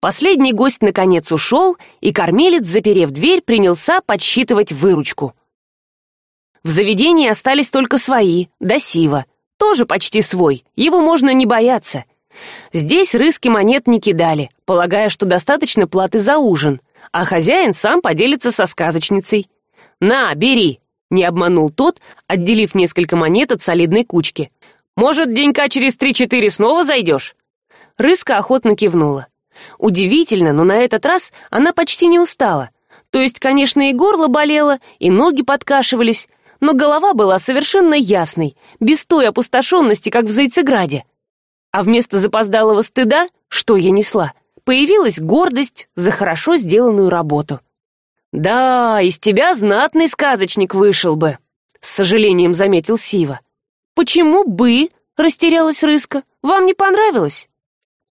последний гость наконец ушел и кормилец заперев дверь принялся подсчитывать выручку. В заведении остались только свои да сива. Тоже почти свой его можно не бояться. Здесь рыски монет не кидали полагая что достаточно платы за ужин а хозяин сам поделится со сказочницей. На бери не обманул тот отделив несколько монет от солидной кучки. Может денька через три четыре снова зайдешь? Рыска охотно кивнула удивительно но на этот раз она почти не устала. То есть конечно и горло болело и ноги подкашивались но голова была совершенно ясной без той опустошенности как в зайцеграде. А вместо запоздалого стыда что я несла появилась гордость за хорошо сделанную работу. Да из тебя знатный сказочник вышел бы с сожалением заметил сива. Почему бы растерялась рыска. Вам не понравилось?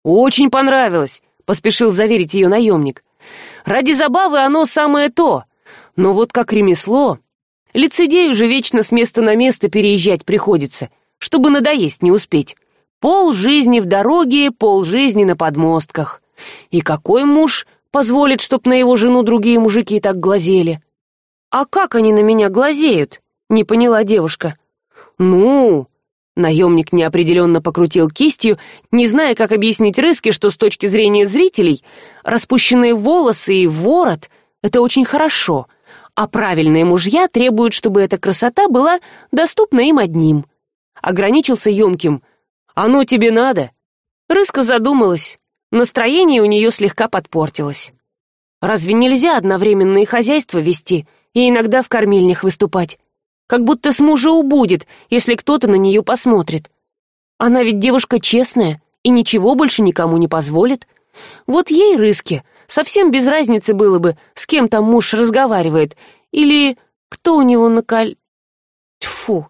Очень понравилось поспешил заверить ее наемник ради забавы оно самое то. Но вот как ремесло. Лицедею же вечно с места на место переезжать приходится чтобы надоесть не успеть. Пол жизни в дороге пол жизни на подмостках. И какой муж позволит чтоб на его жену другие мужики так глазели? А как они на меня глазеют не поняла девушка. Ну наемник неопределенно покрутил кистью не зная как объяснить рыске что с точки зрения зрителей распущенные волосы и ворот это очень хорошо а правильные мужья требуют чтобы эта красота была доступна им одним. Ограничился емким оно тебе надо! Рыска задумалась. Настроение у нее слегка подпортилось. Разве нельзя одновременно и хозяйство вести и иногда в кормильнях выступать как будто с мужа убудет если кто то на нее посмотрит. Она ведь девушка честная и ничего больше никому не позволит. Вот ей рыски. Совсем без разницы было бы с кем там муж разговаривает или кто у него на коль тьфу.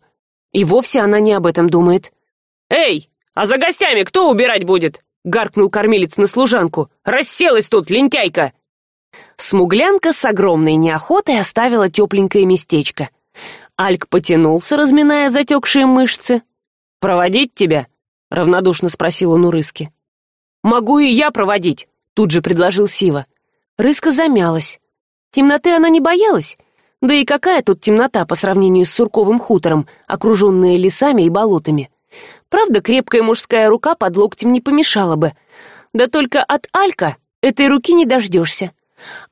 И вовсе она не об этом думает. Эй а за гостями кто убирать будет гаркнул кормилец на служанку. Расселась тут лентяйка! Смуглянка с огромной неохотой оставила тепленькое местечко альк потянулся разминая затекшие мышцы. Проводить тебя равнодушно спросил он у рыски. Могу и я проводить тут же предложил сива. Рыска замялась. Темноты она не боялась. Да и какая тут темнота по сравнению с сурковым хутором окруженная лесами и болотами? Правда крепкая мужская рука под локтем не помешала бы. Да только от алька этой руки не дождешься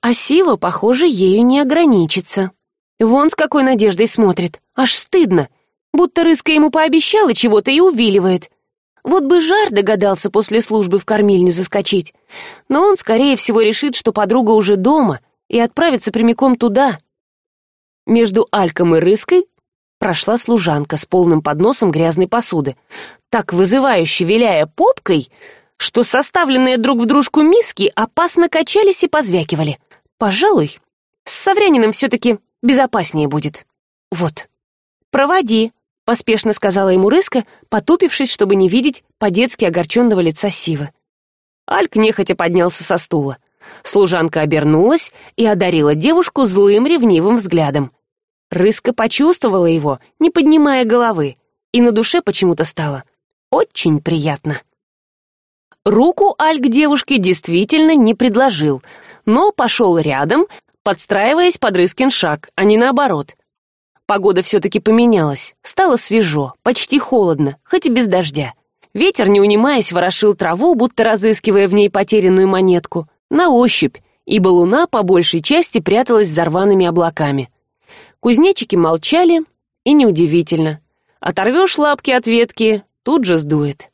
а сива похоже ею не ограничится вон с какой надеждой смотрит. Аж стыдно. Будто рыска ему пообещала чего то и увиливает. Вот бы жар догадался после службы в кормильню заскочить. Но он скорее всего решит что подруга уже дома и отправится прямиком туда. Между альком и рыской прошла служанка с полным подносом грязной посуды так вызывающе виляя попкой что составленные друг в дружку миски опасно качались и позвякивали. Пожалуй с савряниным все таки безопаснее будет. Вот. Проводи поспешно сказала ему рыска потупившись чтобы не видеть по детски огорченного лица сивы. Альк нехотя поднялся со стула. Служанка обернулась и одарила девушку злым ревнивым взглядом. Рыска почувствовала его не поднимая головы и на душе почему то стало очень приятно. Руку альк девушке действительно не предложил но пошел рядом подстраиваясь под рыскин шаг а не наоборот. Погода все таки поменялась. Стало свежо почти холодно хоть и без дождя. Ветер не унимаясь ворошил траву будто разыскивая в ней потерянную монетку на ощупь ибо луна по большей части пряталась за рваными облаками. Кузнечики молчали и неудивительно. Оторвешь лапки от ветки тут же сдует.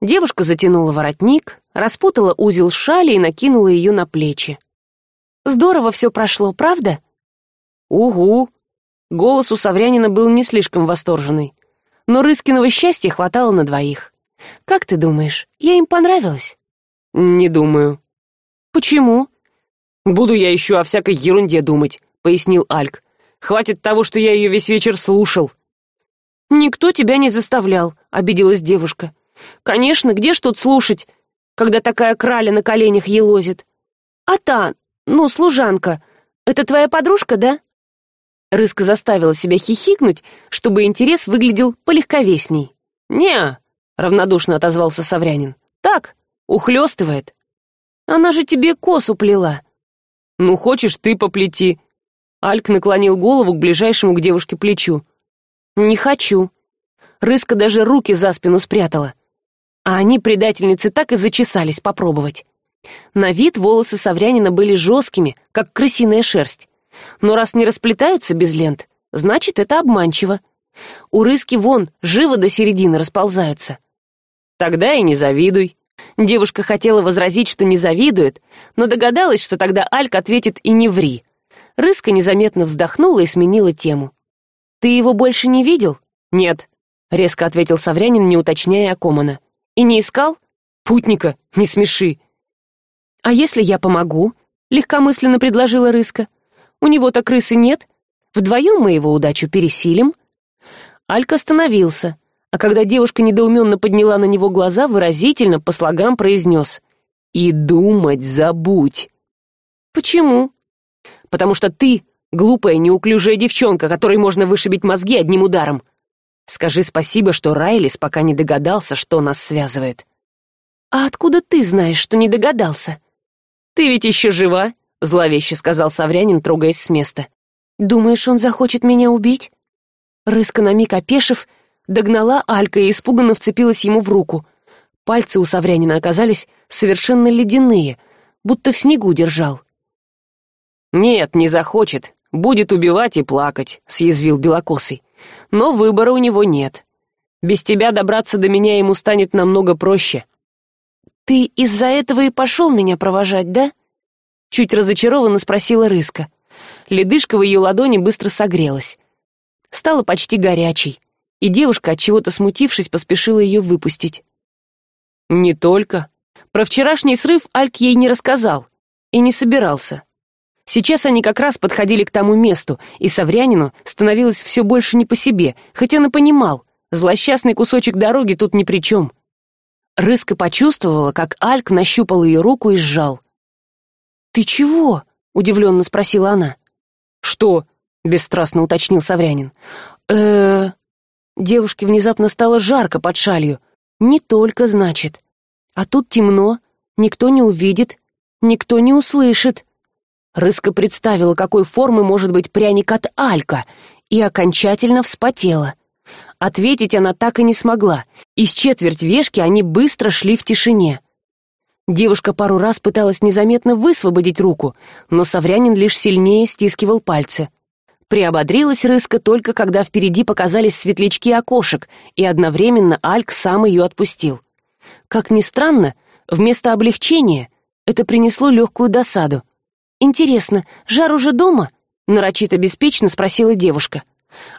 Девушка затянула воротник распутала узел шали и накинула ее на плечи здорово все прошло правда? Угу. Голос у саврянина был не слишком восторженный но рыскиного счастья хватало на двоих. Как ты думаешь я им понравилась? Не думаю. Почему? Буду я еще о всякой ерунде думать пояснил альк. Хватит того что я ее весь вечер слушал. Никто тебя не заставлял обиделась девушка. Конечно где ж тут слушать когда такая краля на коленях елозит? А та ну служанка это твоя подружка да? Рыска заставила себя хихикнуть чтобы интерес выглядел полегковесней. Не равнодушно отозвался саврянин так ухлёстывает она же тебе косу плела ну хочешь ты поплети альк наклонил голову к ближайшему к девушке плечу. Не хочу рыска даже руки за спину спрятала. А они предательницы так и зачесались попробовать на вид волосы саврянина были жесткими как крысиная шерсть. Но раз не расплетаются без лент значит это обманчиво. У рыски вон живо до середины расползаются. Тогда и не завидуй девушка хотела возразить что не завидует но догадалась что тогда альк ответит и не ври рыска незаметно вздохнула и сменила тему. Ты его больше не видел? Нет резко ответил саврянин не уточняя окомана и не искал? Путника не смеши а если я помогу легкомысленно предложила рыска. У него то крысы нет. Вдвоем мы его удачу пересилим алька остановился а когда девушка недоуменно подняла на него глаза выразительно по слогам произнес. И думать забудь почему? Потому что ты глупая неуклюжая девчонка которой можно вышибить мозги одним ударом. Скажи спасибо что райлис пока не догадался что нас связывает а откуда ты знаешь что не догадался ты ведь еще жива зловеще сказал саврянин трогаясь с места. Думаешь он захочет меня убить? Рыска на миг опешив догнала алька и испуганно вцепилась ему в руку. Пальцы у саврянина оказались совершенно ледяные будто в снегу держал. Нет не захочет. Будет убивать и плакать съязвил белокосый. Но выбора у него нет. Без тебя добраться до меня ему станет намного проще ты из за этого и пошел меня провожать да? Чуть разочарованно спросила рыска. Ледышка в ее ладони быстро согрелась. Стала почти горячей и девушка от чего то смутившись поспешила ее выпустить. Не только. Про вчерашний срыв альк ей не рассказал и не собирался. Сейчас они как раз подходили к тому месту и саврянину становилось все больше не по себе хотя он и понимал злосчастный кусочек дороги тут ни при чем рыска почувствовала как альк нащупал ее руку и сжал. Ты чего удивленно спросила она. Что бесстрастно уточнил саврянин. Э девушке внезапно стало жарко под шалью. Не только значит. А тут темно никто не увидит никто не услышит рыска представила какой формы может быть пряник от алька и окончательно вспотела ответить она так и не смогла. Из четверть вешки они быстро шли в тишине. Девушка пару раз пыталась незаметно высвободить руку но саврянин лишь сильнее стискивал пальцы. Приободрилась рыска только когда впереди показались светлячки окошек и одновременно альк сам ее отпустил. Как ни странно вместо облегчения это принесло легкую досаду. Интересно жар уже дома нарочито беспечно спросила девушка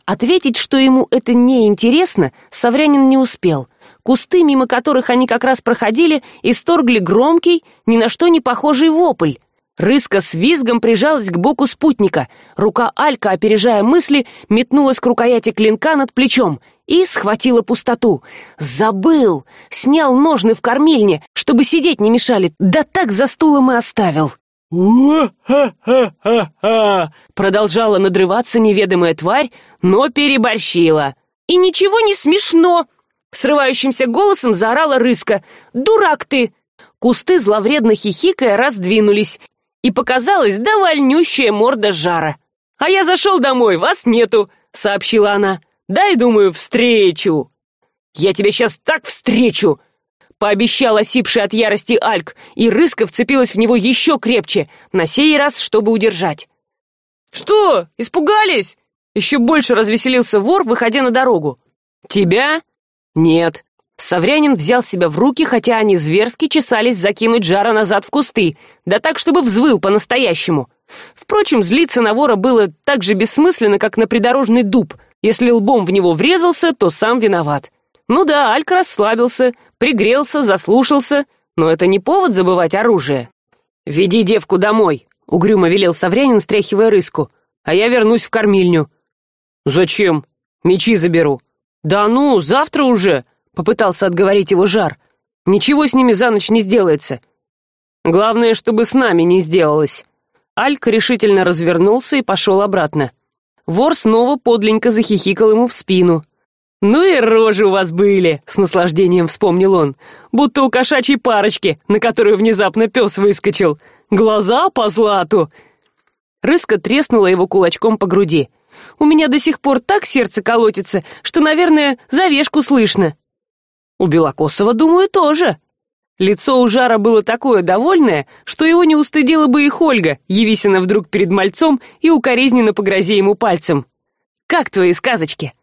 ответить что ему это не интересно саврянин не успел. Кусты мимо которых они как раз проходили исторгли громкий ни на что не похожий вопль. Рыска с визгом прижалась к боку спутника. Рука алька опережая мысли метнулась к рукояти клинка над плечом и схватила пустоту. Забыл! Снял ножны в кормильне чтобы сидеть не мешали! Да так за стулом и оставил продолжала надрываться неведомая тварь но переборщила. И ничего не смешно. Срывающимся голосом заорала рыска. Дурак ты! Кусты зловредно хихикая раздвинулись. И показалась довольнющая морда жара. А я зашел домой вас нету сообщила она. Дай думаю встречу! Я тебя сейчас так встречу пообещал осипший от ярости альк и рыска вцепилась в него еще крепче на сей раз чтобы удержать. Что? Испугались? Еще больше развеселился вор выходя на дорогу. Тебя? Нет саврянин взял себя в руки хотя они зверски чесались закинуть жара назад в кусты да так чтобы взвыл по настоящему впрочем злиться на вора было так же бессмысленно как на придорожный дуб. Если лбом в него врезался то сам виноват. Ну да алька расслабился пригрелся заслушался. Но это не повод забывать оружие. Веди девку домой угрюмо велел саврянин стряхивая рыску. А я вернусь в кормильню зачем? Мечи заберу да ну завтра уже попытался отговорить его жар. Ничего с ними за ночь не сделается главное чтобы с нами не сделалось альк решительно развернулся и пошел обратно. Вор снова подленько захихикал ему в спину ну и рожи у вас были с наслаждением вспомнил он. Будто у кошачьей парочки на которую внезапно пес выскочил. Глаза по злату рыска треснула его кулачком по груди. У меня до сих пор так сердце колотится что наверное завешку слышно у белокосова думаю тоже лицо у жара было такое довольное что его не устыдила бы и хольга явись она вдруг перед мальцом и укоризненно погрози ему пальцем. Как твои сказочки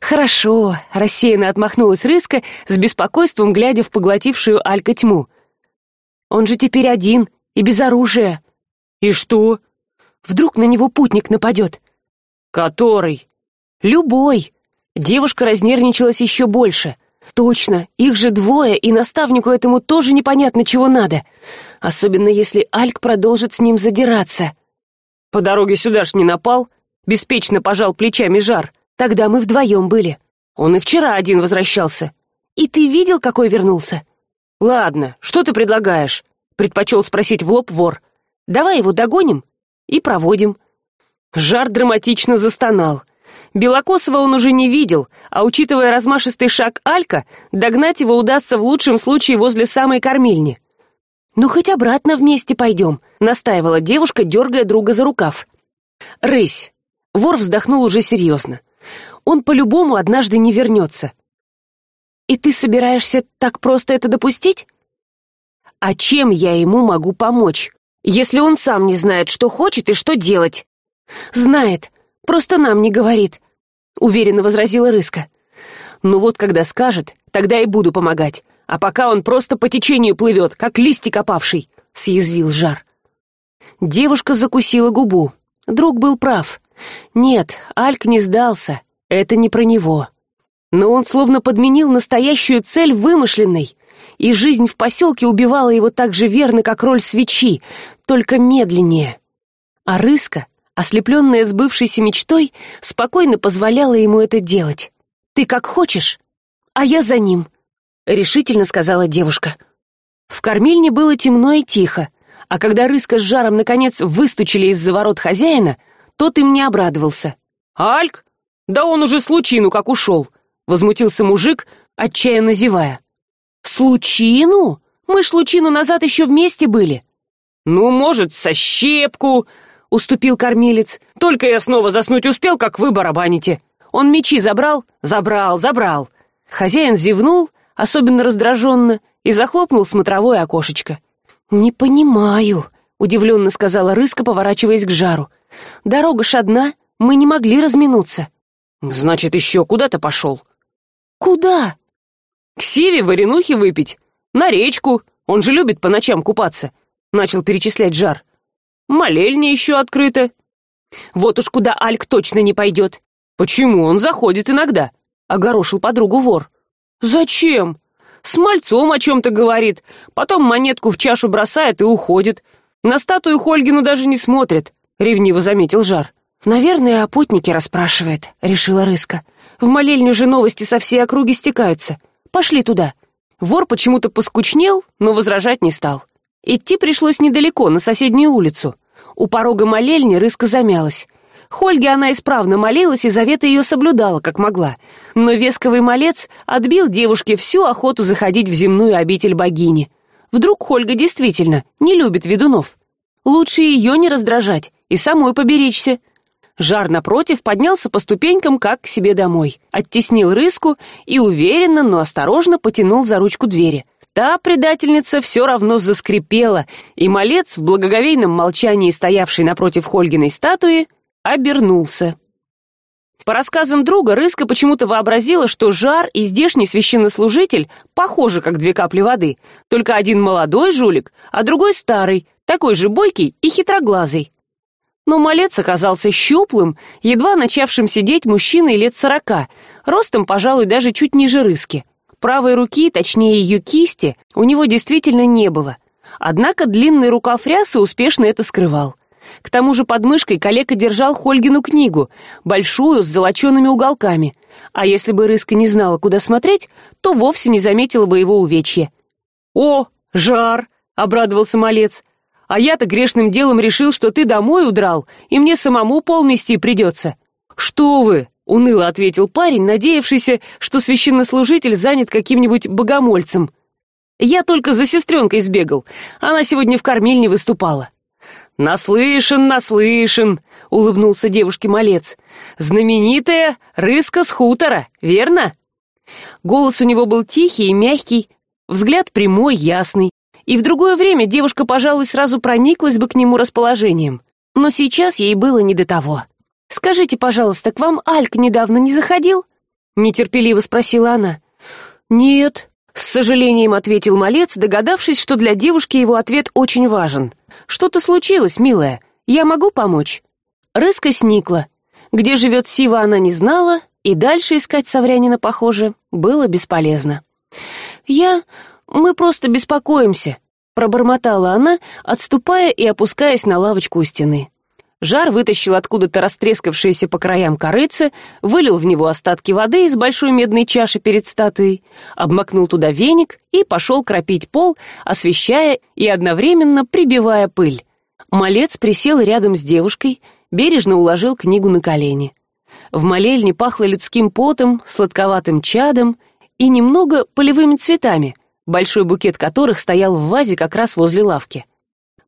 хорошо рассеянно отмахнулась рыска с беспокойством глядя в поглотившую алька тьму. Он же теперь один и без оружия и что? Вдруг на него путник нападет который? Любой девушка разнервничалась еще больше. Точно их же двое и наставнику этому тоже непонятно чего надо. Особенно если альк продолжит с ним задираться по дороге сюда ж не напал беспечно пожал плечами жар Тогда мы вдвоем были. Он и вчера один возвращался. И ты видел, какой вернулся? Ладно, что ты предлагаешь? Предпочел спросить в лоб вор. Давай его догоним и проводим. Жар драматично застонал. Белокосова он уже не видел, а учитывая размашистый шаг Алька, догнать его удастся в лучшем случае возле самой кормильни. «Ну, хоть обратно вместе пойдем», — настаивала девушка, дергая друга за рукав. «Рысь!» Вор вздохнул уже серьезно он по любому однажды не вернется. И ты собираешься так просто это допустить? А чем я ему могу помочь если он сам не знает что хочет и что делать? Знает просто нам не говорит уверенно возразила рыска. Ну вот когда скажет тогда и буду помогать. А пока он просто по течению плывет как листик опавший съязвил жар. Девушка закусила губу. Друг был прав нет альк не сдался это не про него. Но он словно подменил настоящую цель вымышленной и жизнь в поселке убивала его так же верно как роль свечи только медленнее. А рыска ослепленная сбывшейся мечтой спокойно позволяла ему это делать. Ты как хочешь а я за ним решительно сказала девушка. В кормильне было темно и тихо а когда рыска с жаром наконец выстучили из за ворот хозяина тот им не обрадовался. Альк? Да он уже случину как ушел возмутился мужик отчаянно зевая. Случину мы ж лучину назад еще вместе были ну может со щепку уступил кормилец. Только я снова заснуть успел как вы барабаните он мечи забрал забрал забрал. Хозяин зевнул особенно раздраженно и захлопнул смотровое окошечко. Не понимаю удивленно сказала рыска поворачиваясь к жару дорога ж одна мы не могли разминуться. Значит еще куда то пошел куда? К сиве варенухи выпить на речку он же любит по ночам купаться начал перечислять жар. Молельня еще открыта. Вот уж куда альк точно не пойдет почему он заходит иногда? Огорошил подругу вор. Зачем? С мальцом о чем то говорит потом монетку в чашу бросает и уходит. На статую хольгину даже не смотрит ревниво заметил жар. Наверное о путнике расспрашивает решила рыска. В молельню же новости со всей округи стекаются. Пошли туда вор почему то поскучнел но возражать не стал. Идти пришлось недалеко на соседнюю улицу. У порога молельни рыска замялась. Хольге она исправно молилась и завета ее соблюдала как могла. Но весковый малец отбил девушке всю охоту заходить в земную обитель богини. Вдруг хольга действительно не любит ведунов. Лучше ее не раздражать и самой поберечься. Жар напротив поднялся по ступенькам как к себе домой оттеснил рыску и уверенно но осторожно потянул за ручку двери. Та предательница все равно заскрипела и малец в благоговейном молчании стоявший напротив хольгиной статуи обернулся. По рассказам друга рыска почему то вообразила что жар и здешний священнослужитель похожи как две капли воды. Только один молодой жулик а другой старый такой же бойкий и хитроглазый но малец оказался щуплым едва начавшим сидеть мужчиной лет сорока ростом пожалуй даже чуть ниже рыски. Правой руки точнее ее кисти у него действительно не было. Однако длинный рукав рясы успешно это скрывал. К тому же под мышкой калека держал хольгину книгу большую с золочеными уголками. А если бы рыска не знала куда смотреть то вовсе не заметила бы его увечья. О жар обрадовался малец а я то грешным делом решил что ты домой удрал и мне самому пол мести придется что вы уныло ответил парень надеявшийся что священнослужитель занят каким нибудь богомольцем. Я только за сестренкой сбегал. Она сегодня в кормильне выступала наслышан наслышан улыбнулся девушке малец. Знаменитая рыска с хутора верно? Голос у него был тихий и мягкий взгляд прямой ясный и в другое время девушка пожалуй сразу прониклась бы к нему расположением. Но сейчас ей было не до того. Скажите пожалуйста к вам альк недавно не заходил? Нетерпеливо спросила она. Нет с сожалением ответил малец догадавшись что для девушки его ответ очень важен. Что то случилось милая? Я могу помочь? Рыска сникла. Где живет сива она не знала и дальше искать саврянина похоже было бесполезно. Я мы просто беспокоимся пробормотала она отступая и опускаясь на лавочку у стены. Жар вытащил откуда то растрескавшиеся по краям корыцы вылил в него остатки воды из большой медной чаши перед статуей обмакнул туда веник и пошел кропить пол освещая и одновременно прибивая пыль. Малец присел рядом с девушкой бережно уложил книгу на колени. В молельне пахло людским потом сладковатым чадом и немного полевыми цветами большой букет которых стоял в вазе как раз возле лавки.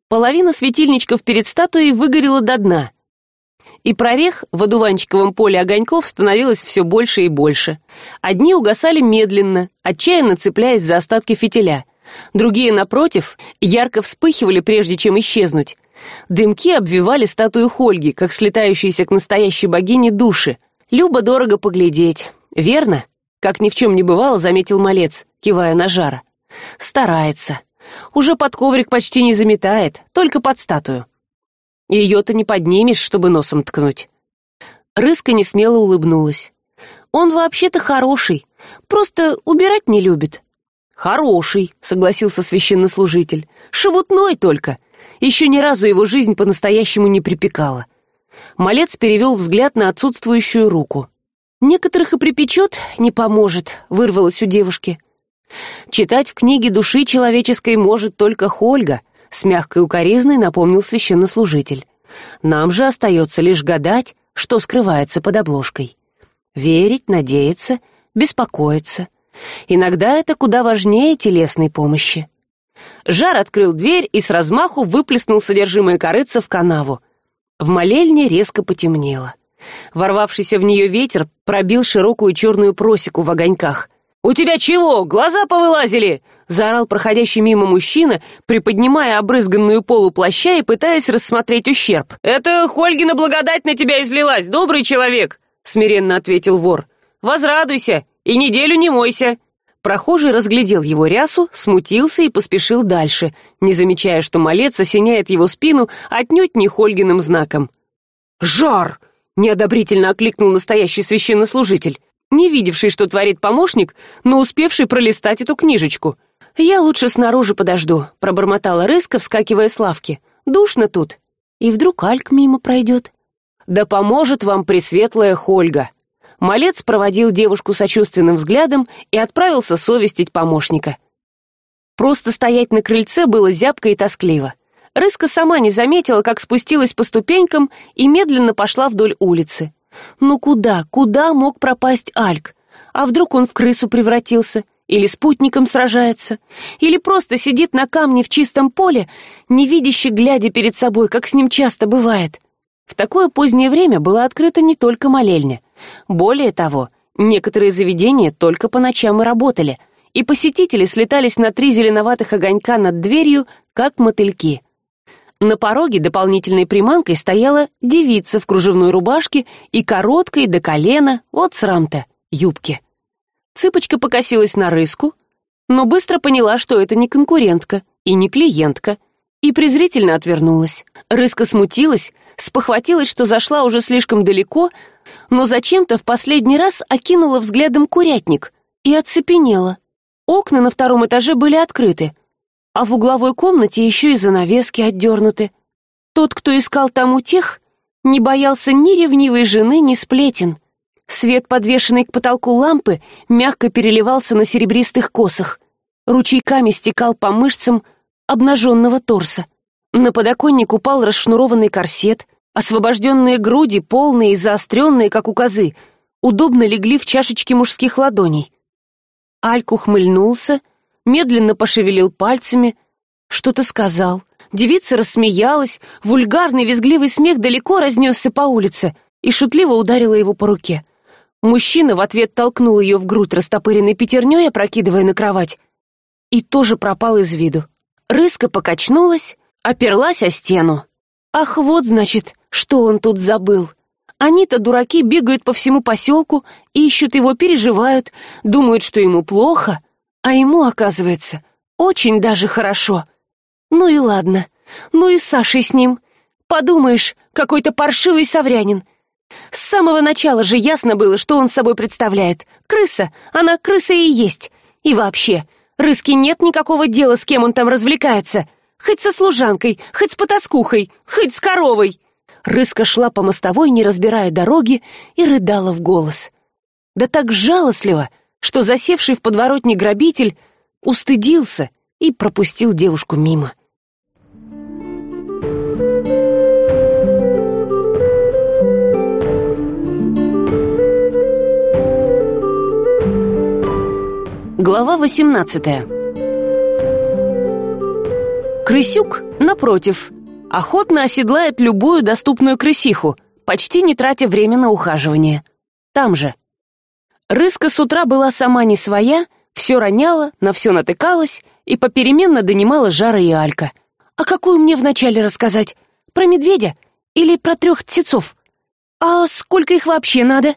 Половина светильничков перед статуей выгорела до дна и прорех в одуванчиковом поле огоньков становилось все больше и больше. Одни угасали медленно отчаянно цепляясь за остатки фитиля. Другие напротив ярко вспыхивали прежде чем исчезнуть. Дымки обвивали статую хольги как слетающиеся к настоящей богине души. Любо дорого поглядеть верно? Как ни в чем не бывало заметил малец кивая на жара старается. Уже под коврик почти не заметает только под статую. Ее то не поднимешь чтобы носом ткнуть. Рыска не смело улыбнулась. Он вообще то хороший просто убирать не любит. Хороший согласился священнослужитель. Шебутной только. Еще ни разу его жизнь по настоящему не припекала. Малец перевел взгляд на отсутствующую руку. Некоторых и припечет не поможет вырвалось у девушки читать в книге души человеческой может только хольга с мягкой укоризной напомнил священнослужитель. Нам же остается лишь гадать что скрывается под обложкой. Верить надеяться беспокоиться. Иногда это куда важнее телесной помощи. Жар открыл дверь и с размаху выплеснул содержимое корыца в канаву. В молельне резко потемнело. Ворвавшийся в нее ветер пробил широкую черную просеку в огоньках у тебя чего? Глаза повылазили заорал проходящий мимо мужчина приподнимая обрызганную полу плаща и пытаясь рассмотреть ущерб. Это хольгина благодать на тебя излилась добрый человек смиренно ответил вор. Возрадуйся и неделю не мойся! Прохожий разглядел его рясу смутился и поспешил дальше не замечая что малец осеняет его спину отнюдь не хольгиным знаком. Жар неодобрительно окликнул настоящий священнослужитель не видевший что творит помощник но успевший пролистать эту книжечку. Я лучше снаружи подожду пробормотала рыска вскакивая с лавки. Душно тут и вдруг альк мимо пройдет. Да поможет вам пресветлая хольга малец проводил девушку сочувственным взглядом и отправился совестить помощника. Просто стоять на крыльце было зябко и тоскливо. Рыска сама не заметила как спустилась по ступенькам и медленно пошла вдоль улицы ну куда куда мог пропасть альк? А вдруг он в крысу превратился? Или спутником сражается? Или просто сидит на камне в чистом поле невидяще глядя перед собой как с ним часто бывает? В такое позднее время была открыта не только молельня. Более того некоторые заведения только по ночам и работали и посетители слетались на три зеленоватых огонька над дверью как мотыльки на пороге дополнительной приманкой стояла девица в кружевной рубашке и короткой до колена вот срам-то юбке. Цыпочка покосилась на рыску но быстро поняла что это не конкурентка и не клиентка и презрительно отвернулась. Рыска смутилась спохватилась что зашла уже слишком далеко но зачем то в последний раз окинула взглядом курятник и оцепенела. Окна на втором этаже были открыты а в угловой комнате еще и занавески отдернуты тот кто искал там утех не боялся ни ревнивой жены ни сплетен. Свет подвешенный к потолку лампы мягко переливался на серебристых косах. Ручейками стекал по мышцам обнаженного торса. На подоконник упал расшнурованный корсет освобожденные груди полные и заостренные как у козы удобно легли в чашечки мужских ладоней. Альк ухмыльнулся медленно пошевелил пальцами что то сказал. Девица рассмеялась вульгарный визгливый смех далеко разнесся по улице и шутливо ударила его по руке. Мужчина в ответ толкнул ее в грудь растопыренной пятерней опрокидывая на кровать и тоже пропал из виду. Рыска покачнулась оперлась о стену. Ах вот значит что он тут забыл. Они то дураки бегают по всему поселку ищут его переживают думают что ему плохо а ему оказывается очень даже хорошо. Ну и ладно. Ну и сашей с ним. Подумаешь какой то паршивый саврянин с самого начала же ясно было что он собой представляет. Крыса она крыса и есть. И вообще рыски нет никакого дела с кем он там развлекается. Хоть со служанкой хоть с потаскухой хоть с коровой. Рыска шла по мостовой не разбирая дороги и рыдала в голос. Да так жалостливо что засевший в подворотне грабитель устыдился и пропустил девушку мимо. Глава восемнадцатая. Крысюк напротив охотно оседлает любую доступную крысиху почти не тратя время на ухаживание. Там же рыска с утра была сама не своя все роняла на все натыкалась и попеременно донимала жара и алька. А какую мне вначале рассказать? Про медведя или про трех птицов? А сколько их вообще надо?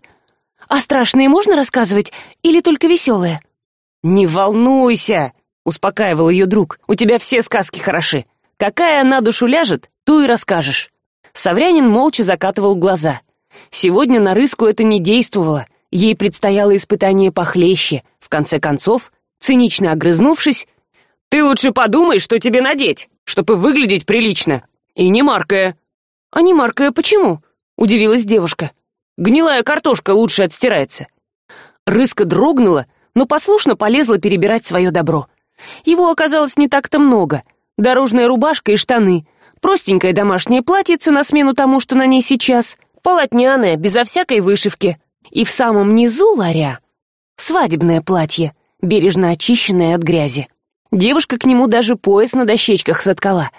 А страшные можно рассказывать или только веселые не волнуйся успокаивал ее друг. У тебя все сказки хороши. Какая на душу ляжет ту и расскажешь саврянин молча закатывал глаза. Сегодня на рыску это не действовало ей предстояло испытание похлеще. В конце концов цинично огрызнувшись ты лучше подумай что тебе надеть чтобы выглядеть прилично и не маркая а не маркая почему удивилась девушка. Гнилая картошка лучше отстирается рыска дрогнула но послушно полезла перебирать свое добро. Его оказалось не так то много дорожная рубашка и штаны простенькое домашнее платьице на смену тому что на ней сейчас полотняное безо всякой вышивки и в самом низу ларя свадебное платье бережно очищенное от грязи. Девушка к нему даже пояс на дощечках соткала.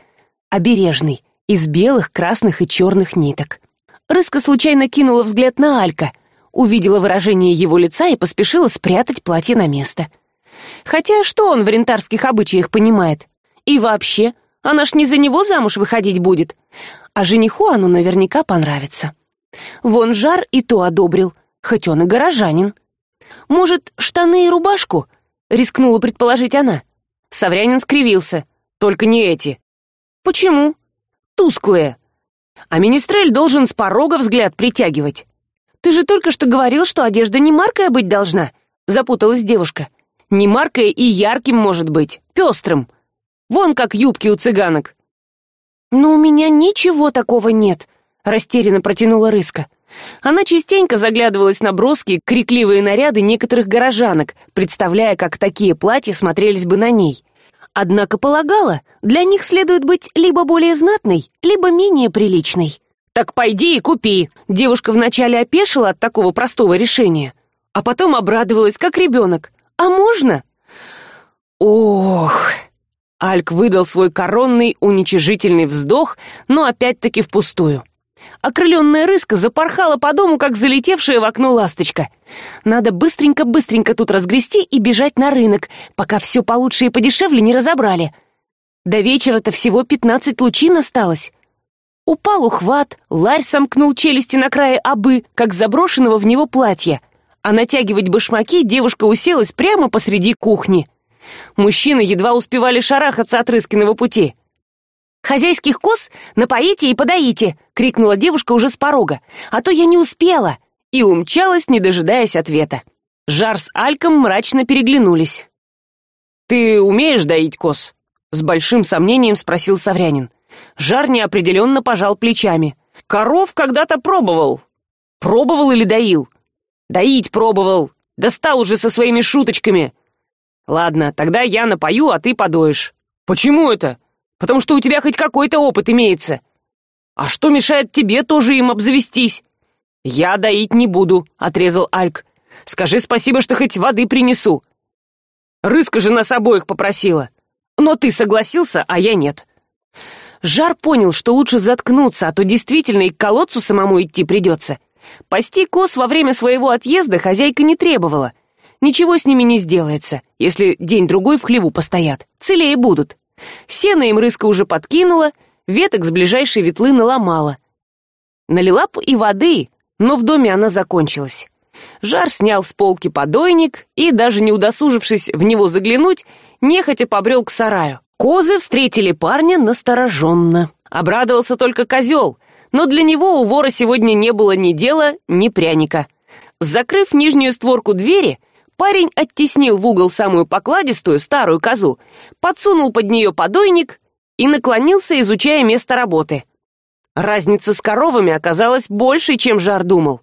Обережный из белых красных и черных ниток. Рыска случайно кинула взгляд на алька увидела выражение его лица и поспешила спрятать платье на место. Хотя что он в рентарских обычаях понимает? И вообще она ж не за него замуж выходить будет. А жениху оно наверняка понравится. Вон жар и то одобрил хоть он и горожанин. Может штаны и рубашку рискнула предположить она. Саврянин скривился. Только не эти почему? Тусклые а министрель должен с порога взгляд притягивать ты же только что говорил что одежда не маркая быть должна запуталась девушка. Не маркая и ярким может быть пестрым. Вон как юбки у цыганок но у меня ничего такого нет растерянно протянула рыска она частенько заглядывалась на броские крикливые наряды некоторых горожанок представляя как такие платья смотрелись бы на ней. Однако полагала для них следует быть либо более знатной либо менее приличной. Так пойди и купи девушка вначале опешила от такого простого решения а потом обрадовалась как ребенок. А можно? Ох! Альк выдал свой коронный уничижительный вздох но опять таки впустую окрыленная рыска запорхала по дому как залетевшая в окно ласточка. Надо быстренько быстренько тут разгрести и бежать на рынок пока все получше и подешевле не разобрали. До вечера то всего пятнадцать лучин осталось. Упал ухват ларь сомкнул челюсти на крае обы как заброшенного в него платья. А натягивать башмаки девушка уселась прямо посреди кухни. Мужчины едва успевали шарахаться от рыскиного пути хозяйских коз напоите и подоите крикнула девушка уже с порога. А то я не успела и умчалась не дожидаясь ответа. Жар с альком мрачно переглянулись. Ты умеешь доить коз с большим сомнением спросил саврянин. Жар неопределенно пожал плечами. Коров когда то пробовал пробовал или доил? Доить пробовал. Достал уже со своими шуточками ладно тогда я напою а ты подоишь почему это потому что у тебя хоть какой то опыт имеется. А что мешает тебе тоже им обзавестись? Я доить не буду отрезал альк. Скажи спасибо что хоть воды принесу. Рыска же нас обоих попросила. Но ты согласился а я нет. Жар понял что лучше заткнуться а то действительно и к колодцу самому идти придется. Пасти коз во время своего отъезда хозяйка не требовала. Ничего с ними не сделается если день другой в хлеву постоят. Целее будут сено им рыска уже подкинула веток с ближайшей ветлы наломала. Налила и воды но в доме она закончилась. Жар снял с полки подойник и даже не удосужившись в него заглянуть нехотя побрел к сараю. Козы встретили парня настороженно. Обрадовался только козел но для него у вора сегодня не было ни дела ни пряника. Закрыв нижнюю створку двери парень оттеснил в угол самую покладистую старую козу подсунул под нее подойник и наклонился изучая место работы. Разница с коровами оказалась больше чем жар думал.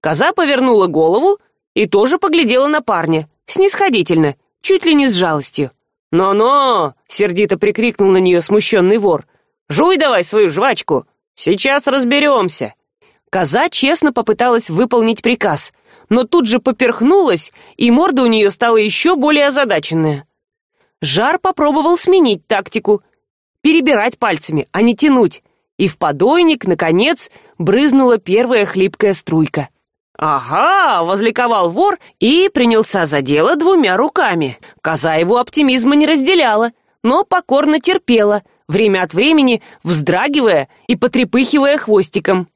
Коза повернула голову и тоже поглядела на парня снисходительно чуть ли не с жалостью. Но но сердито прикрикнул на нее смущенный вор. Жуй давай свою жвачку сейчас разберемся коза честно попыталась выполнить приказ но тут же поперхнулась и морда у нее стала еще более озадаченная. Жар попробовал сменить тактику. Перебирать пальцами а не тянуть. И в подойник наконец брызнула первая хлипкая струйка. Ага возликовал вор и принялся за дело двумя руками. Коза его оптимизма не разделяла но покорно терпела время от времени вздрагивая и потрепыхивая хвостиком.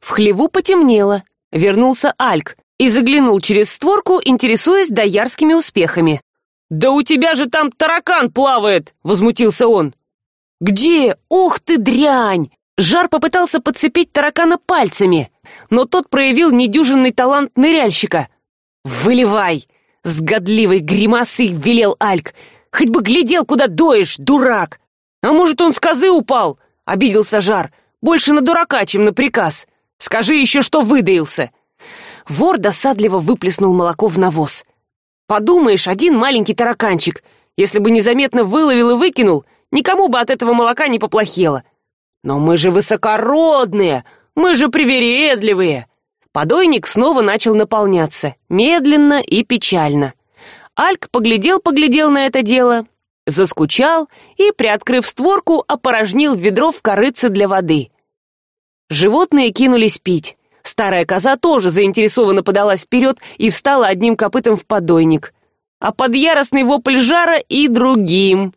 В хлеву потемнело. Вернулся альк и заглянул через створку интересуясь доярскими успехами. Да у тебя же там таракан плавает возмутился он. Где? Ух ты дрянь жар попытался подцепить таракана пальцами но тот проявил недюжинный талант ныряльщика. Выливай с годливой гримасой велел альк. Хоть бы глядел куда доешь дурак! А может он с козы упал обиделся жар. Больше на дурака чем на приказ. Скажи еще что выдаился вор досадливо выплеснул молоко в навоз. Подумаешь один маленький тараканчик. Если бы незаметно выловил и выкинул никому бы от этого молока не поплохело. Но мы же высокородные мы же привередливые подойник снова начал наполняться медленно и печально. Альк поглядел поглядел на это дело заскучал и приоткрыв створку опорожнил ведро в корыце для воды. Животные кинулись пить старая коза тоже заинтересованно подалась вперед и встала одним копытом в подойник а под яростный вопль жара и другим.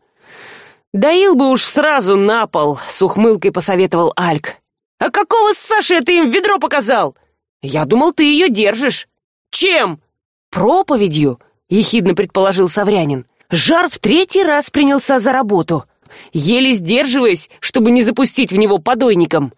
Доил бы уж сразу на пол с ухмылкой посоветовал альк. А какого саши ты им ведро показал? Я думал ты ее держишь чем? Проповедью ехидно предположил саврянин. Жар в третий раз принялся за работу. Еле сдерживаясь чтобы не запустить в него подойником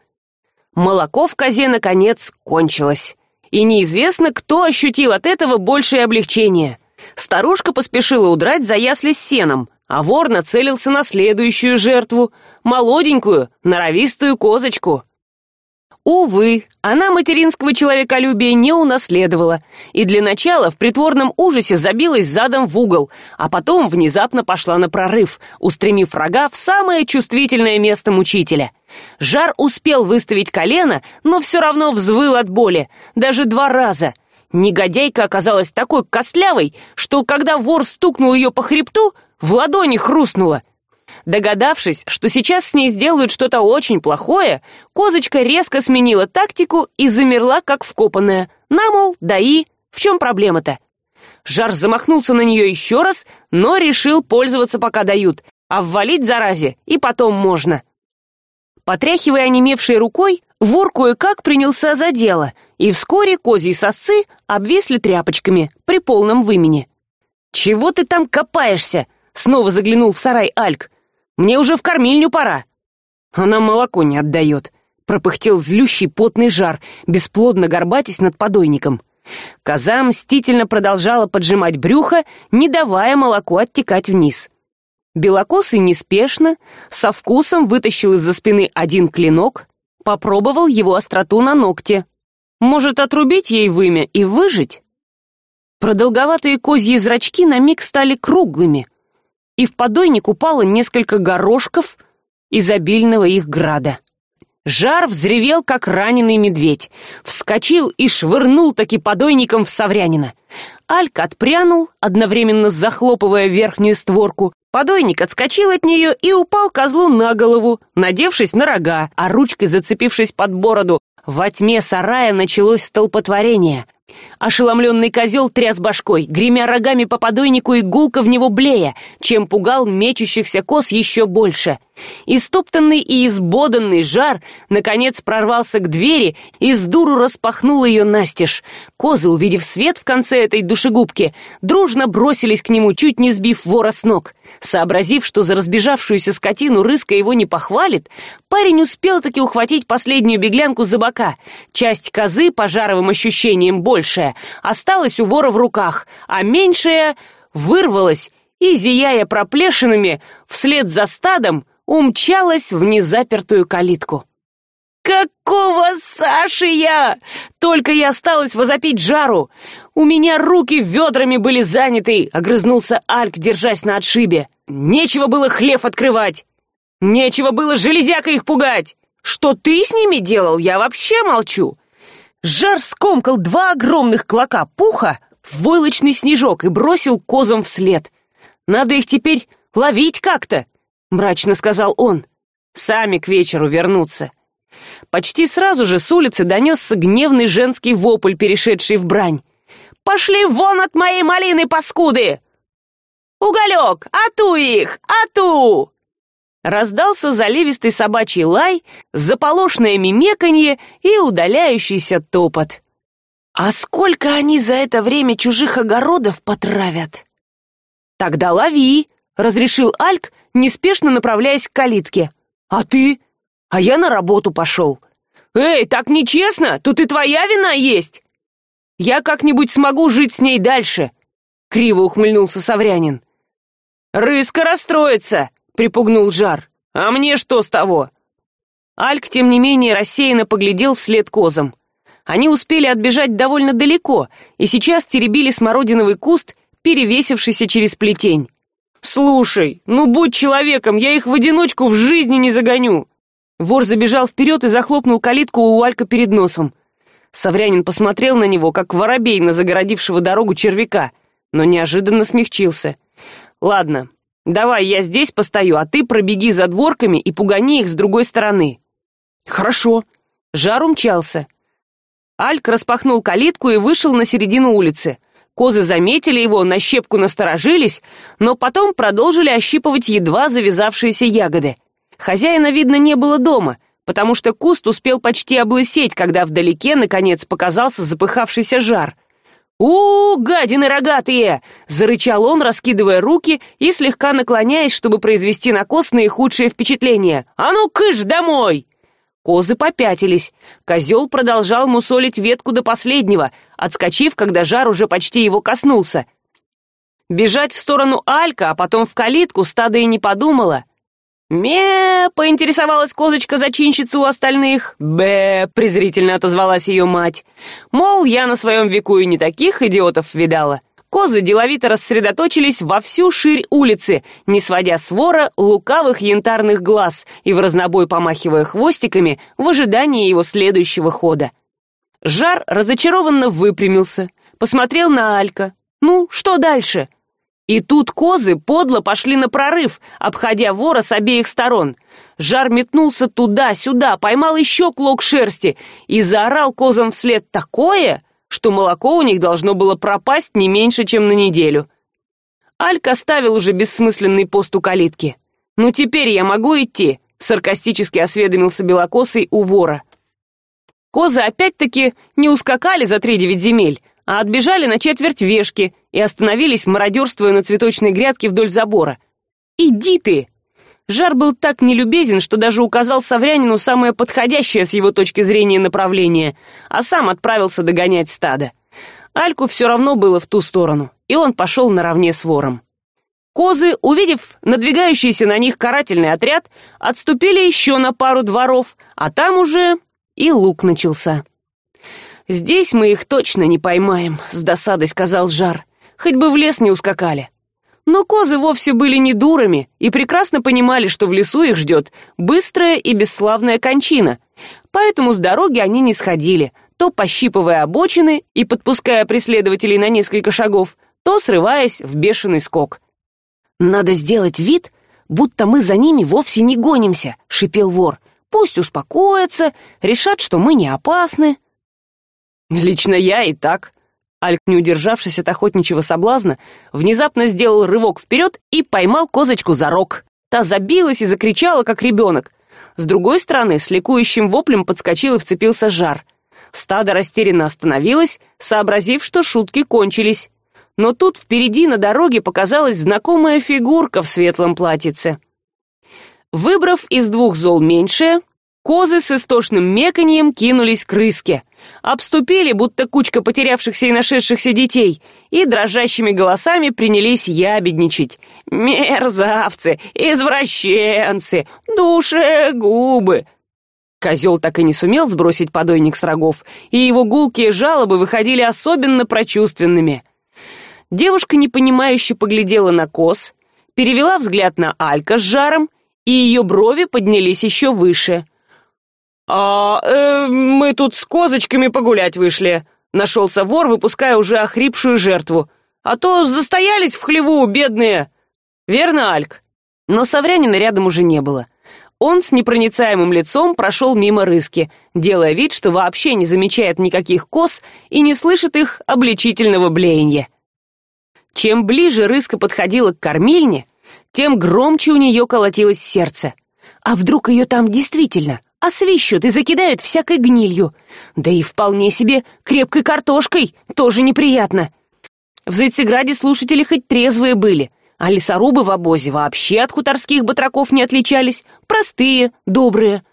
молоко в козе наконец кончилось. И неизвестно кто ощутил от этого большее облегчение. Старушка поспешила удрать за ясли с сеном а вор нацелился на следующую жертву молоденькую норовистую козочку. Увы она материнского человеколюбия не унаследовала и для начала в притворном ужасе забилась задом в угол а потом внезапно пошла на прорыв устремив врага в самое чувствительное место мучителя жар успел выставить колено но все равно взвыл от боли. Даже два раза. Негодяйка оказалась такой костлявой что когда вор стукнул ее по хребту в ладони хрустнуло. Догадавшись что сейчас с ней сделают что то очень плохое козочка резко сменила тактику и замерла как вкопанная. На мол даи в чем проблема то жар замахнулся на нее еще раз но решил пользоваться пока дают а ввалить заразе и потом можно потряхивая онемевшей рукой вор кое как принялся за дело и вскоре козьи сосцы обвисли тряпочками при полном вымене чего ты там копаешься снова заглянул в сарай альк. Мне уже в кормильню пора она молоко не отдает пропыхтел злющий потный жар бесплодно горбатясь над подойником. Коза мстительно продолжала поджимать брюхо не давая молоку оттекать вниз белокосый неспешно со вкусом вытащил из за спины один клинок попробовал его остроту на ногте. Может отрубить ей вымя и выжить? Продолговатые козьи зрачки на миг стали круглыми и в подойник упало несколько горошков изобильного их града. Жар взревел как раненый медведь вскочил и швырнул таки подойником в саврянина. Альк отпрянул одновременно захлопывая верхнюю створку подойник отскочил от нее и упал козлу на голову надевшись на рога а ручкой зацепившись под бороду во тьме сарая началось столпотворение. Ошеломленный козел тряс башкой гремя рогами по подойнику и гулко в него блея чем пугал мечущихся коз еще больше истоптанный и избоданный жар наконец прорвался к двери и с дуру распахнул ее настежь. Козы увидев свет в конце этой душегубки дружно бросились к нему чуть не сбив вора с ног. Сообразив что за разбежавшуюся скотину рыска его не похвалит парень успел таки ухватить последнюю беглянку за бока. Часть козы по жаровым ощущениям большая осталась у вора в руках а меньшая вырвалась и зияя проплешинами вслед за стадом умчалась в незапертую калитку. Какого саши я? Только я осталась возопить жару. У меня руки ведрами были заняты огрызнулся альк держась на отшибе. Нечего было хлев открывать. Нечего было железяка их пугать. Что ты с ними делал я вообще молчу. Жар скомкал два огромных клока пуха в войлочный снежок и бросил козам вслед. Надо их теперь ловить как то мрачно сказал он сами к вечеру вернутся. Почти сразу же с улицы донесся гневный женский вопль перешедший в брань. Пошли вон от моей малины паскуды! Уголек ату их ату! Раздался заливистый собачий лай заполошное мимеканье и удаляющийся топот. А сколько они за это время чужих огородов потравят? Тогда лови разрешил альк неспешно направляясь к калитке. А ты? А я на работу пошел эй так нечестно! Тут и твоя вина есть! Я как нибудь смогу жить с ней дальше криво ухмыльнулся саврянин. Рыска расстроится припугнул жар. А мне что с того? Альк тем не менее рассеянно поглядел вслед козам. Они успели отбежать довольно далеко и сейчас теребили смородиновый куст перевесившийся через плетень слушай ну будь человеком я их в одиночку в жизни не загоню вор забежал вперед и захлопнул калитку у алька перед носом. Саврянин посмотрел на него как воробей на загородившего дорогу червяка но неожиданно смягчился. Ладно давай я здесь постою а ты пробеги за дворками и пугани их с другой стороны хорошо жар умчался. Альк распахнул калитку и вышел на середину улицы козы заметили его на щепку насторожились но потом продолжили ощипывать едва завязавшиеся ягоды. Хозяина видно не было дома потому что куст успел почти облысеть когда вдалеке наконец показался запыхавшийся жар. У гадины рогатые зарычал он раскидывая руки и слегка наклоняясь чтобы произвести на коз наихудшее впечатление. А ну кыш домой козы попятились. Козел продолжал мусолить ветку до последнего отскочив когда жар уже почти его коснулся. Бежать в сторону алька а потом в калитку стадо и не подумала. Ме поинтересовалась козочка зачинщица у остальных. Б презрительно отозвалась ее мать. Мол я на своем веку и не таких идиотов видала козы деловито рассредоточились во всю ширь улицы не сводя с вора лукавых янтарных глаз и в разнобой помахивая хвостиками в ожидании его следующего хода. Жар разочарованно выпрямился посмотрел на алька. Ну что дальше? И тут козы подло пошли на прорыв обходя вора с обеих сторон. Жар метнулся туда сюда поймал еще клок шерсти и заорал козам вслед. Такое что молоко у них должно было пропасть не меньше чем на неделю. Альк оставил уже бессмысленный пост у калитки. Ну теперь я могу идти саркастически осведомился белокосый у вора. Козы опять таки не ускакали за три девять земель а отбежали на четверть вешки и остановились мародерствуя на цветочной грядке вдоль забора. Иди ты жар был так нелюбезен что даже указал саврянину самое подходящее с его точки зрения направление а сам отправился догонять стадо. Альку все равно было в ту сторону и он пошел наравне с вором. Козы увидев надвигающийся на них карательный отряд отступили еще на пару дворов а там уже и лук начался. Здесь мы их точно не поймаем с досадой сказал жар. Хоть бы в лес не ускакали но козы вовсе были не дурами и прекрасно понимали что в лесу их ждет быстрая и бесславная кончина. Поэтому с дороги они не сходили то пощипывая обочины и подпуская преследователей на несколько шагов то срываясь в бешеный скок. Надо сделать вид будто мы за ними вовсе не гонимся шипел вор. Пусть успокоятся решат что мы не опасны лично я и так альк не удержавшись от охотничьего соблазна внезапно сделал рывок вперед и поймал козочку за рог. Та забилась и закричала как ребенок. С другой стороны с ликующим воплем подскочил и вцепился жар. Стадо растерянно остановилось сообразив что шутки кончились. Но тут впереди на дороге показалась знакомая фигурка в светлом платьице. Выбрав из двух зол меньшее козы с истошным меканьем кинулись к рыске обступили будто кучка потерявшихся и нашедшихся детей и дрожащими голосами принялись ябедничать. Мерзавцы! Извращенцы! Душегубы козел так и не сумел сбросить подойник с рогов и его гулкие жалобы выходили особенно прочувственными. Девушка непонимающе поглядела на коз перевела взгляд на алька с жаром и ее брови поднялись еще выше а э, мы тут с козочками погулять вышли нашелся вор выпуская уже охрипшую жертву. А то застоялись в хлеву бедные верно альк но саврянина рядом уже не было. Он с непроницаемым лицом прошел мимо рыски делая вид что вообще не замечает никаких коз и не слышит их обличительного блеяния. Чем ближе рыска подходила к кормильне тем громче у нее колотилось сердце. А вдруг ее там действительно освищут и закидают всякой гнилью. Да и вполне себе крепкой картошкой тоже неприятно. В зайцеграде слушатели хоть трезвые были а лесорубы в обозе вообще от хуторских батраков не отличались простые добрые.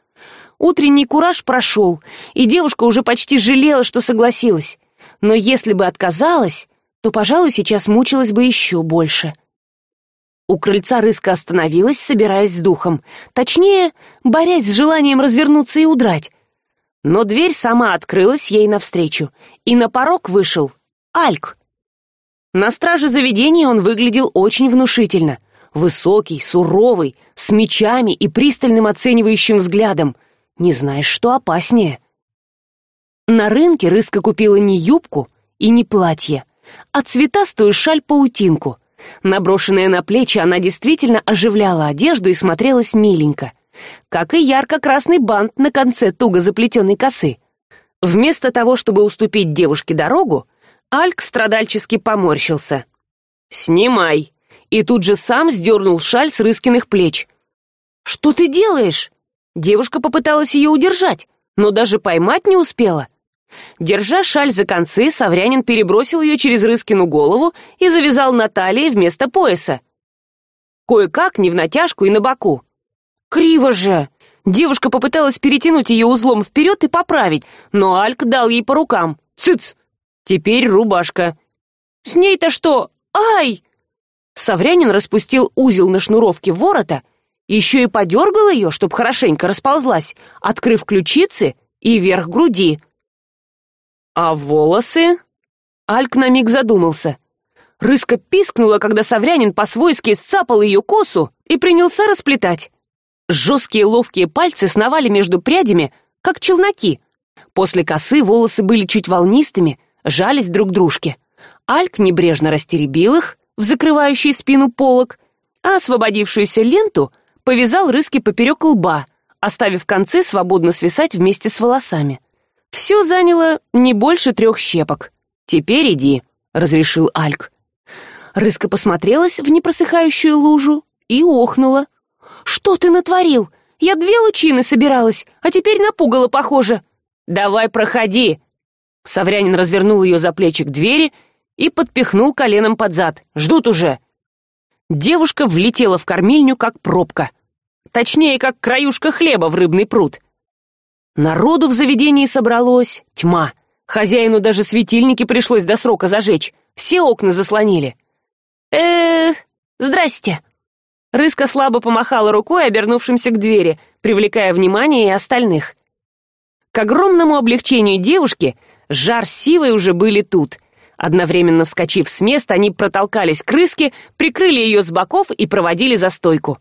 Утренний кураж прошел и девушка уже почти жалела что согласилась. Но если бы отказалась то пожалуй сейчас мучилась бы еще больше у крыльца рыска остановилась собираясь с духом. Точнее борясь с желанием развернуться и удрать. Но дверь сама открылась ей навстречу и на порог вышел альк. На страже заведения он выглядел очень внушительно. Высокий суровый с мечами и пристальным оценивающим взглядом. Не знаешь что опаснее. На рынке рыска купила не юбку и не платье а цветастую шаль паутинку наброшенная на плечи она действительно оживляла одежду и смотрелась миленько как и ярко красный бант на конце туго заплетенной косы. Вместо того чтобы уступить девушке дорогу альк страдальчески поморщился. Снимай! И тут же сам сдернул шаль с рыскиных плеч. Что ты делаешь? Девушка попыталась ее удержать но даже поймать не успела держа шаль за концы саврянин перебросил ее через рыскину голову и завязал на талии вместо пояса. Кое как не в натяжку и на боку. Криво же! Девушка попыталась перетянуть ее узлом вперед и поправить но альк дал ей по рукам. Цыц! Теперь рубашка. С ней то что? Ай! Саврянин распустил узел на шнуровке ворота еще и подергал ее чтоб хорошенько расползлась открыв ключицы и верх груди а волосы? Альк на миг задумался. Рыска пискнула когда саврянин по свойски сцапал ее косу и принялся расплетать. Жесткие ловкие пальцы сновали между прядями как челноки. После косы волосы были чуть волнистыми жались друг дружке. Альк небрежно растеребил их в закрывающий спину полок а освободившуюся ленту повязал рыски поперек лба оставив концы свободно свисать вместе с волосами все заняло не больше трех щепок. Теперь иди разрешил альк. Рыска посмотрелась в непросыхающую лужу и охнула. Что ты натворил? Я две лучины собиралась а теперь напугала похоже давай проходи саврянин развернул ее за плечи к двери и подпихнул коленом под зад. Ждут уже девушка влетела в кормильню как пробка. Точнее как краюшка хлеба в рыбный пруд народу в заведении собралось тьма. Хозяину даже светильники пришлось до срока зажечь. Все окна заслонили. Э здрасте! Рыска слабо помахала рукой обернувшимся к двери привлекая внимание и остальных. К огромному облегчению девушки жар сивой уже были тут. Одновременно вскочив с места они протолкались к рыске прикрыли ее с боков и проводили за стойку.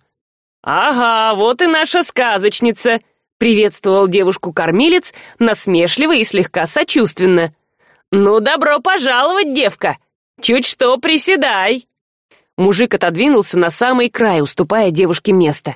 Ага вот и наша сказочница приветствовал девушку кормилец насмешливо и слегка сочувственно. Ну добро пожаловать девка! Чуть что приседай! Мужик отодвинулся на самый край уступая девушке место.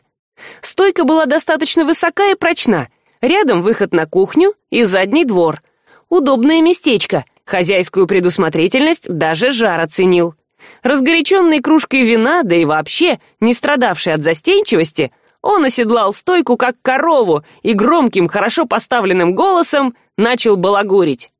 Стойка была достаточно высока и прочна. Рядом выход на кухню и задний двор. Удобное местечко. Хозяйскую предусмотрительность даже жар оценил. Разгоряченный кружкой вина да и вообще не страдавший от застенчивости он оседлал стойку как корову и громким хорошо поставленным голосом начал балагурить.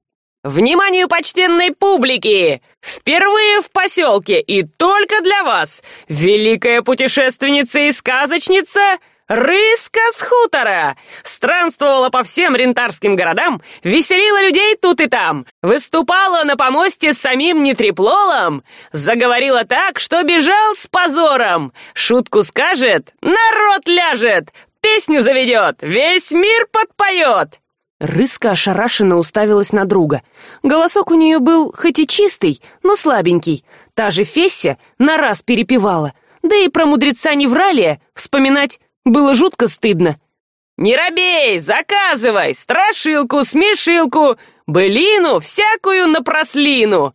Вниманию почтенной публики! Впервые в поселке и только для вас! Великая путешественница и сказочница рыска с хутора! Странствовала по всем рентарским городам веселила людей тут и там выступала на помосте с самим нетреплолом заговорила так что бежал с позором. Шутку скажет народ ляжет песню заведет весь мир подпоет. Рыска ошарашенно уставилась на друга. Голосок у нее был хоть и чистый но слабенький. Та же фесся на раз перепевала. Да и про мудреца невралия вспоминать было жутко стыдно. Не робей заказывай страшилку смешилку былину всякую на прослину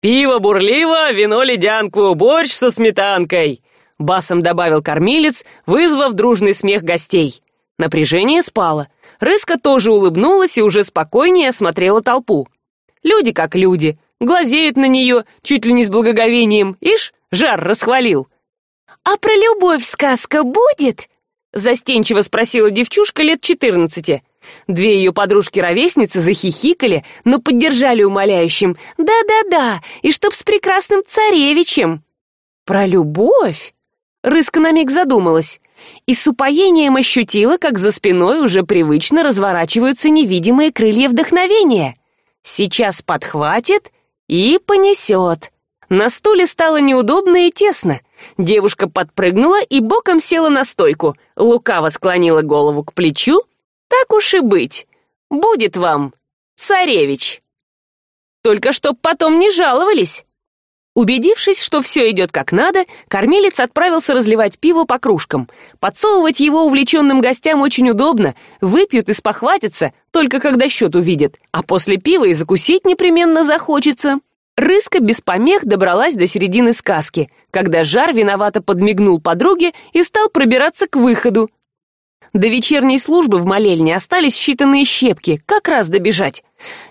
пиво бурливо вино ледянку борщ со сметанкой басом добавил кормилец вызвав дружный смех гостей. Напряжение спало. Рыска тоже улыбнулась и уже спокойнее осмотрела толпу. Люди как люди глазеют на нее чуть ли не с благоговением. Ишь жар расхвалил а про любовь сказка будет застенчиво спросила девчушка лет четырнадцати. Две ее подружки ровесницы захихикали но поддержали умоляющим да да да и чтоб с прекрасным царевичем про любовь рыска на миг задумалась. И с упоением ощутила как за спиной уже привычно разворачиваются невидимые крылья вдохновения. Сейчас подхватит и понесет на стуле стало неудобно и тесно девушка подпрыгнула и боком села на стойку. Лукаво склонила голову к плечу. Так уж и быть. Будет вам царевич только чтоб потом не жаловались. Убедившись что все идет как надо кормилец отправился разливать пиво по кружкам. Подсовывать его увлеченным гостям очень удобно. Выпьют и спохватятся только когда счет увидят. А после пива и закусить непременно захочется рыска без помех добралась до середины сказки когда жар виновато подмигнул подруге и стал пробираться к выходу. До вечерней службы в молельне остались считанные щепки как раз добежать.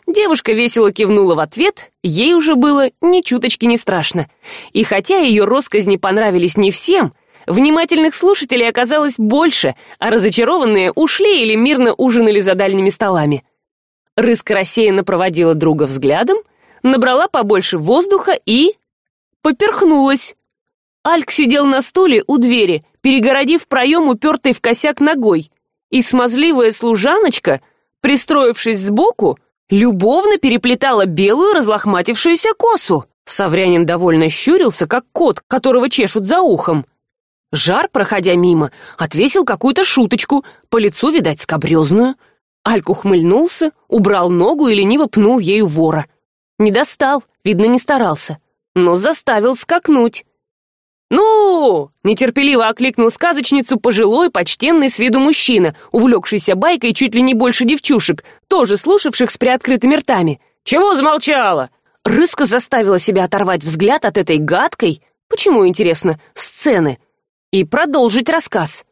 Девушка весело кивнула в ответ ей уже было ни чуточки не страшно. И хотя ее росказни понравились не всем внимательных слушателей оказалось больше а разочарованные ушли или мирно ужинали за дальними столами. Рыска рассеянно проводила друга взглядом набрала побольше воздуха и поперхнулась. Альк сидел на стуле у двери перегородив проем упертой в косяк ногой. И смазливая служаночка пристроившись сбоку любовно переплетала белую разлохматившуюся косу. Саврянин довольно щурился как кот которого чешут за ухом. Жар проходя мимо отвесил какую то шуточку по лицу видать скобрезную альк ухмыльнулся убрал ногу и лениво пнул ею вора не достал видно не старался но заставил скакнуть. Ну нетерпеливо окликнул сказочницу пожилой почтенный с виду мужчина увлекшийся байкой чуть ли не больше девчушек тоже слушавших с приоткрытыми ртами. Чего замолчала? Рыска заставила себя оторвать взгляд от этой гадкой почему интересно сцены и продолжить рассказ.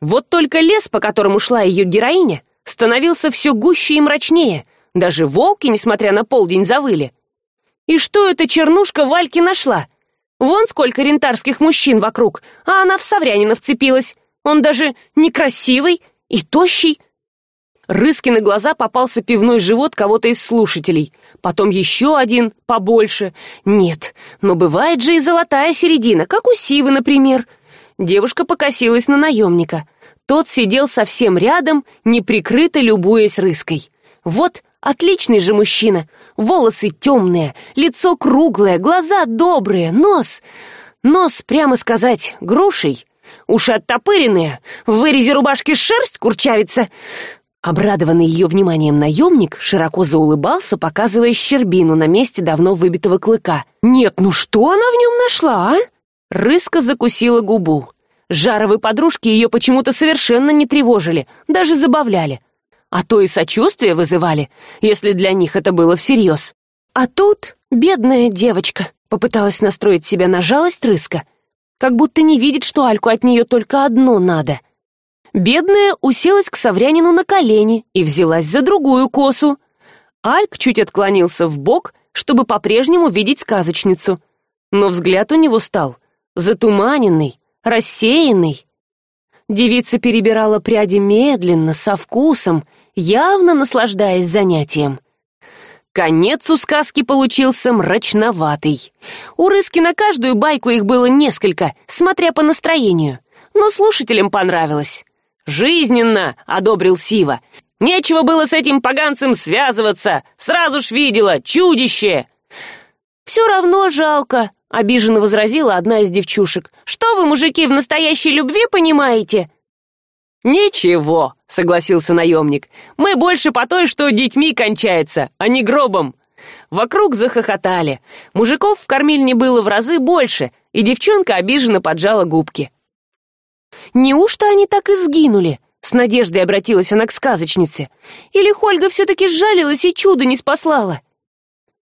Вот только лес по которому шла ее героиня становился все гуще и мрачнее даже волки несмотря на полдень завыли и что эта чернушка вальки нашла Вон сколько рентарских мужчин вокруг, а она в Саврянина вцепилась. Он даже некрасивый и тощий. Рыски на глаза попался пивной живот кого-то из слушателей. Потом еще один, побольше. Нет, но бывает же и золотая середина, как у Сивы, например. Девушка покосилась на наемника. Тот сидел совсем рядом, неприкрыто любуясь рыской. Вот отличный же мужчина. Волосы темные лицо круглое глаза добрые нос. Нос прямо сказать грушей. Уши оттопыренные в вырезе рубашки шерсть курчавится. Обрадованный ее вниманием наемник широко заулыбался показывая щербину на месте давно выбитого клыка. Нет ну что она в нем нашла а? Рыска закусила губу. Жаровые подружки ее почему то совершенно не тревожили даже забавляли а то и сочувствие вызывали если для них это было всерьез. А тут бедная девочка попыталась настроить себя на жалость рыска как будто не видит что альку от нее только одно надо. Бедная уселась к саврянину на колени и взялась за другую косу. Альк чуть отклонился в бок чтобы по прежнему видеть сказочницу но взгляд у него стал затуманенный рассеянный. Девица перебирала пряди медленно со вкусом явно наслаждаясь занятием. Конец у сказки получился мрачноватый. У рыски на каждую байку их было несколько смотря по настроению. Но слушателям понравилось. Жизненно одобрил сива. Нечего было с этим поганцем связываться. Сразу ж видела чудище! Все равно жалко обиженно возразила одна из девчушек. Что вы мужики в настоящей любви понимаете? Ничего согласился наемник. Мы больше по той что детьми кончается а не гробом вокруг захохотали. Мужиков в кормильне было в разы больше и девчонка обиженно поджала губки. Неужто они так и сгинули с надеждой обратилась она к сказочнице. Или хольга все таки сжалилась и чудо не спаслала?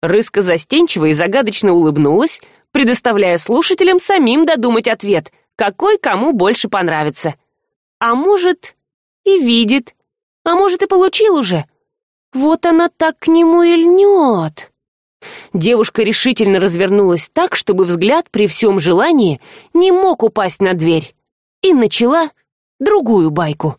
Рыска застенчиво и загадочно улыбнулась предоставляя слушателям самим додумать ответ какой кому больше понравится. А может и видит. А может и получил уже. Вот она так к нему и льнет. Девушка решительно развернулась так чтобы взгляд при всем желании не мог упасть на дверь и начала другую байку